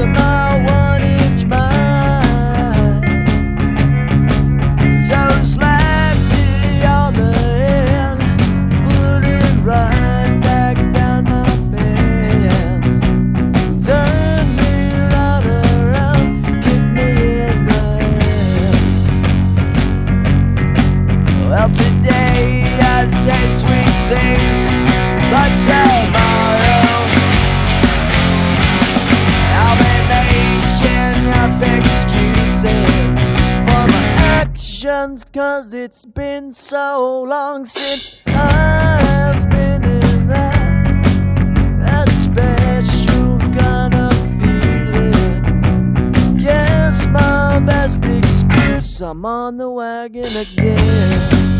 about actions, cause it's been so long since I've been in that, that special kind of feeling. Guess my best excuse, I'm on the wagon again.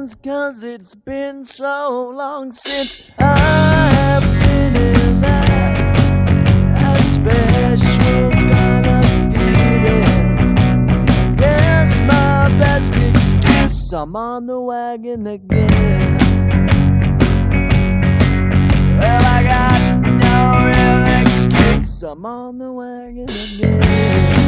Actions, cause it's been so long since I've been in that, that special kind of feeling. Guess my best excuse, I'm on the wagon again. Well, I got no real excuse, I'm on the wagon again.